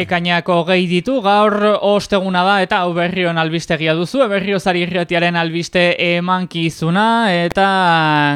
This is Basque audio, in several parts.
Ekainako gehi ditu, gaur osteguna da eta hau berrion albistegia duzu, berriozari irretiaren albiste emankizuna eta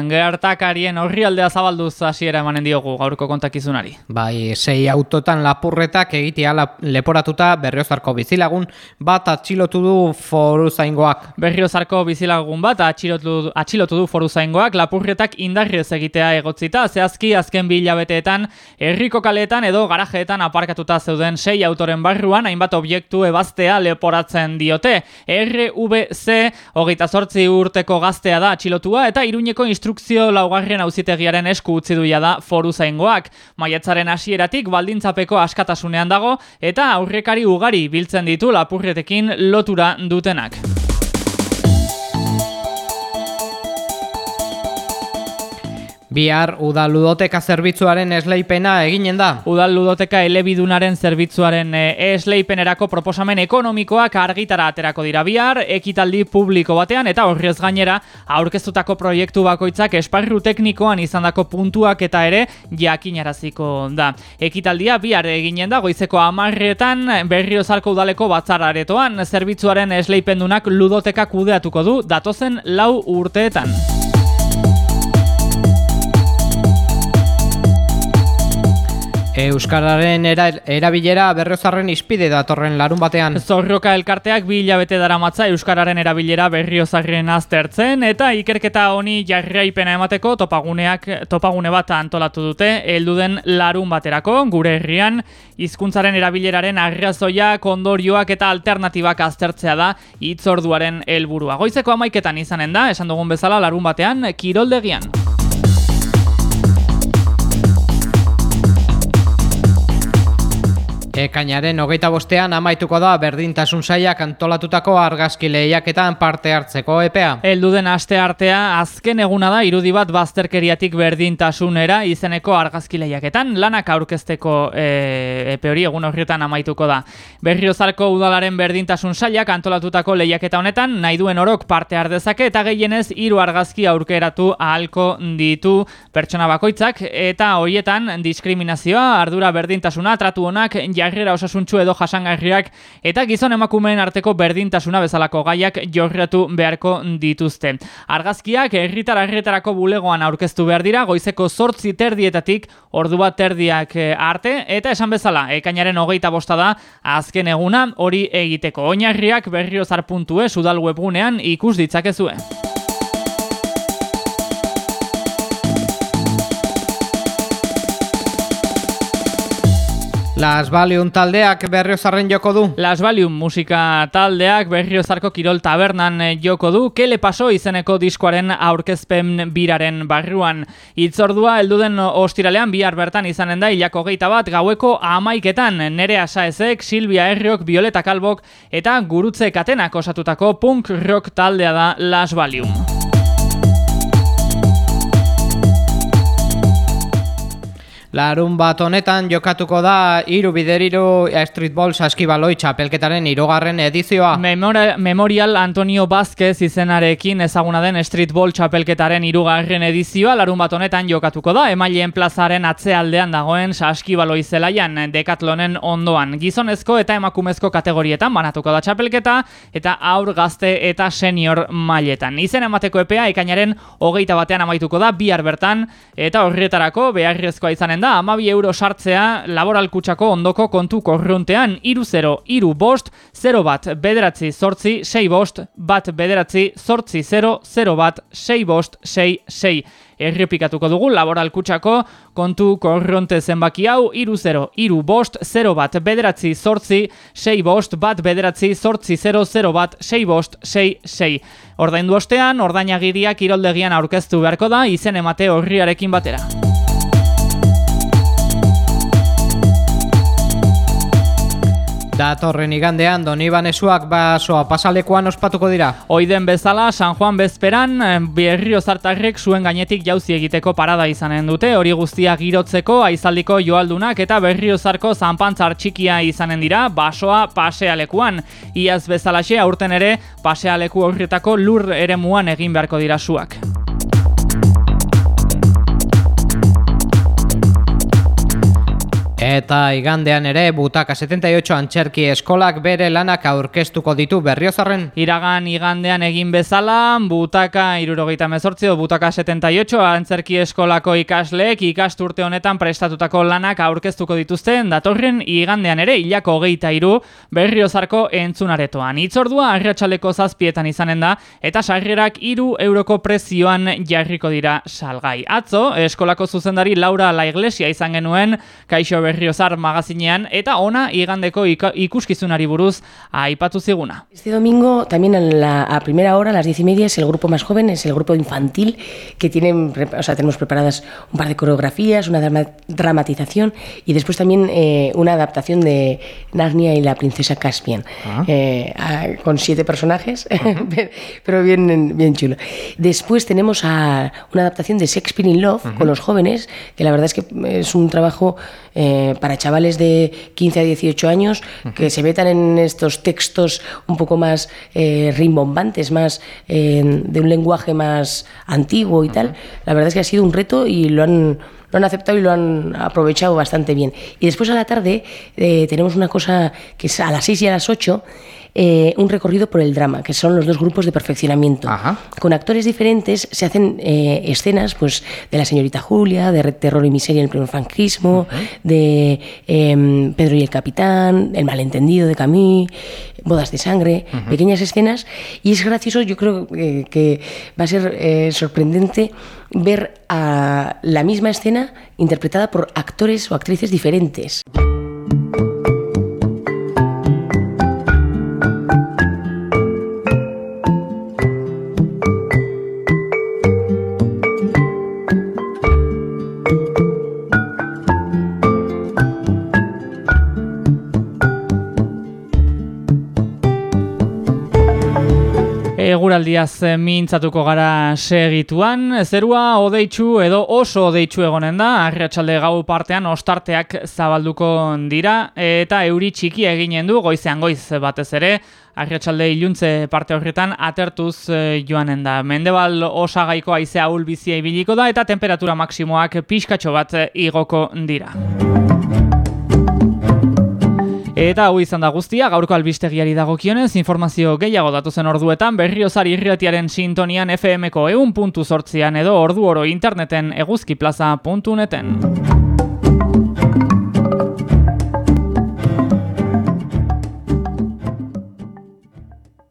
gertakarien horri aldea zabalduz hasiera emanen diogu gaurko kontakizunari. Bai, sei autotan lapurretak egitea leporatuta berriozarko bizilagun bat atxilotu du foru zaingoak. Berriozarko bizilagun bat atxilotu, atxilotu du foru zaingoak lapurretak indarrez egitea egotzita, zehazki azken bilabeteetan herriko kaleetan edo garajeetan aparkatuta zeuden sei autoren barruan hainbat objektu ebaztea leporatzen diote. RVC hogeita sortzi urteko gaztea da atxilotua eta iruñeko instrukzio laugarren auzitegiaren esku utzi duia da foru zaingoak. Maiatzaren hasieratik baldintzapeko askatasunean dago eta aurrekari ugari biltzen ditu lapurretekin lotura dutenak. Bihar udal ludoteka zerbitzuaren esleipena eginen da. Udal ludoteka elebidunaren zerbitzuaren eh, esleipenerako proposamen ekonomikoak argitara aterako dira bihar, ekitaldi publiko batean eta horrez gainera aurkeztutako proiektu bakoitzak esparru teknikoan izandako puntuak eta ere jakinaraziko da. Ekitaldia bihar eginen da goizeko amarretan berriozarko udaleko batzararetoan zerbitzuaren esleipendunak ludoteka kudeatuko du datozen lau urteetan. Euskararen era, erabilera berriozarren izpide datorren larun batean. Zorroka elkarteak bi hilabete dara matza Euskararen erabilera berriozarren aztertzen eta ikerketa honi jarraipena emateko topaguneak topagune bat antolatu dute helduden larun baterako gure herrian hizkuntzaren erabileraren arrazoia kondorioak eta alternatibak aztertzea da hitzorduaren helburua. Goizeko amaiketan izanen da, esan dugun bezala larun batean kiroldegian. Ekainaren hogeita bostean amaituko da berdintasun saiak antolatutako argazki lehiaketan parte hartzeko epea. Elduden aste artea azken eguna da irudi bat bazterkeriatik berdintasunera izeneko argazki lehiaketan lanak aurkezteko e, epe hori egun horretan amaituko da. Berriozarko udalaren berdintasun saiak antolatutako lehiaketa honetan nahi duen orok parte ardezake eta gehienez hiru argazki aurkeratu ahalko ditu pertsona bakoitzak eta hoietan diskriminazioa, ardura berdintasuna, tratu honak, jarrera osasuntxu edo jasangarriak eta gizon emakumeen arteko berdintasuna bezalako gaiak jorretu beharko dituzte. Argazkiak herritar herritarako bulegoan aurkeztu behar dira goizeko zortzi terdietatik ordu bat terdiak eh, arte eta esan bezala ekainaren hogeita bosta da azken eguna hori egiteko. Oinarriak berriozar.es udal webgunean ikus ditzakezue. Las Valium taldeak berriozarren joko du. Las Valium musika taldeak berriozarko kirol tabernan eh, joko du. Kele paso izeneko diskoaren aurkezpen biraren barruan. Itzordua elduden ostiralean bihar bertan izanen da hilako geita bat gaueko amaiketan nere asaezek, Silvia Herriok, Violeta Kalbok eta gurutze katenak osatutako punk rock taldea da Las Valium. Larun bat honetan jokatuko da iru bideriru streetball saskibaloi txapelketaren irugarren edizioa. Memorial Antonio Vázquez izenarekin ezaguna den streetball txapelketaren irugarren edizioa larun bat honetan jokatuko da. Emaileen plazaren atzealdean dagoen saskibaloi zelaian dekatlonen ondoan. Gizonezko eta emakumezko kategorietan banatuko da txapelketa eta aur gazte eta senior mailetan. Izen emateko epea ekainaren hogeita batean amaituko da bihar bertan eta horrietarako beharrezkoa izanen da amabi euro sartzea laboralkutsako ondoko kontu korruntean iru zero, iru bost, zero bat bederatzi sortzi, sei bost, bat bederatzi sortzi zero, zero bat, sei bost, sei, sei. Errepikatuko dugu laboralkutsako kontu korronte zenbaki hau iru zero, iru bost, zero bat bederatzi sortzi, sei bost, bat bederatzi sortzi zero, zero bat, sei bost, sei, sei. Ordaindu ostean, ordainagiriak iroldegian aurkeztu beharko da izen emate horriarekin batera. Datorren igandean Donibanesuak basoa pasalekuan ospatuko dira. Oiden bezala San Juan bezperan eh, berrio zartarrek zuen gainetik jauzi egiteko parada izanen dute. Hori guztia girotzeko aizaldiko joaldunak eta berrio zarko zanpantzar txikia izanen dira basoa pasealekuan. Iaz bezalaxe aurten ere pasealeku horretako lur ere muan egin beharko dira suak. Eta igandean ere butaka 78 antxerki eskolak bere lanak aurkeztuko ditu berriozarren. Iragan igandean egin bezala, butaka irurogeita mezortzio, butaka 78 antzerki eskolako ikasleek ikasturte honetan prestatutako lanak aurkeztuko dituzten datorren igandean ere hilako hogeita iru berriozarko entzunaretoan. Itzordua arratsaleko zazpietan izanen da eta sarrerak iru euroko prezioan jarriko dira salgai. Atzo, eskolako zuzendari Laura La Iglesia izan genuen, kaixo Berriozar magazinean eta ona igandeko ikuskizunari buruz aipatu ziguna. Este domingo también a, primera hora a las diez y media es el grupo más joven, es el grupo infantil que tienen, o sea, tenemos preparadas un par de coreografías, una dramatización y después también eh, una adaptación de Narnia y la princesa Caspian ah. eh, con siete personajes, pero bien, bien chulo. Después tenemos a una adaptación de Shakespeare in Love con los jóvenes, que la verdad es que es un trabajo eh, para chavales de 15 a 18 años que se metan en estos textos un poco más eh, rimbombantes, más eh, de un lenguaje más antiguo y tal. La verdad es que ha sido un reto y lo han, lo han aceptado y lo han aprovechado bastante bien. Y después a la tarde tenemos una cosa que es a las 6 y a las 8 eh, un recorrido por el drama, que son los dos grupos de perfeccionamiento. Con actores diferentes se hacen eh, escenas pues, de la señorita Julia, de Terror y Miseria en el primer franquismo, de em, Pedro y el Capitán, El malentendido de Camille, Bodas de Sangre, pequeñas escenas. Y es gracioso, yo creo que, va a ser eh, sorprendente ver a la misma escena interpretada por actores o actrices diferentes. Eguraldiaz mintzatuko gara segituan, zerua odeitzu edo oso odeitzu egonen da, arratsalde gau partean ostarteak zabalduko dira, eta euri txiki eginen du goizean goiz batez ere, arratsalde iluntze parte horretan atertuz eh, joanen da. Mendebal osagaiko aizea ulbizia ibiliko da, eta temperatura maksimoak pixkatxo bat igoko dira. Eta hau izan da guztia, gaurko albistegiari dagokionez, informazio gehiago datu zen orduetan, berriozari irriatiaren sintonian FM-ko eun puntu sortzian edo ordu oro interneten eguzkiplaza.neten.